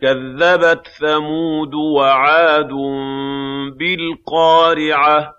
كَذَّبَتْ ثَمُودُ وَعَادٌ بِالْقَارِعَةِ.